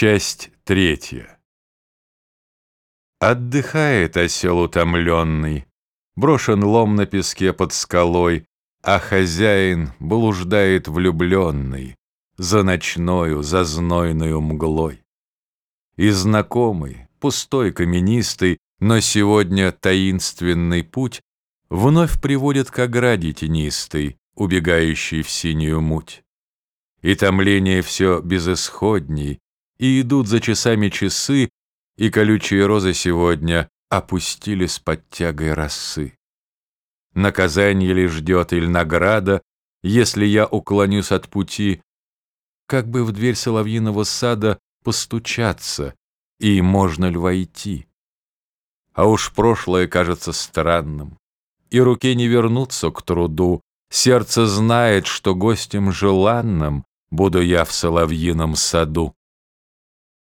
Часть третья. Отдыхает осел утомленный, Брошен лом на песке под скалой, А хозяин блуждает влюбленный За ночною, за знойною мглой. И знакомый, пустой, каменистый, Но сегодня таинственный путь Вновь приводит к ограде тенистой, Убегающей в синюю муть. И томление все безысходней, И идут за часами часы, И колючие розы сегодня Опустились под тягой росы. Наказание ли ждет или награда, Если я уклонюсь от пути, Как бы в дверь соловьиного сада Постучаться, и можно ли войти? А уж прошлое кажется странным, И руке не вернуться к труду, Сердце знает, что гостем желанным Буду я в соловьином саду.